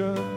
future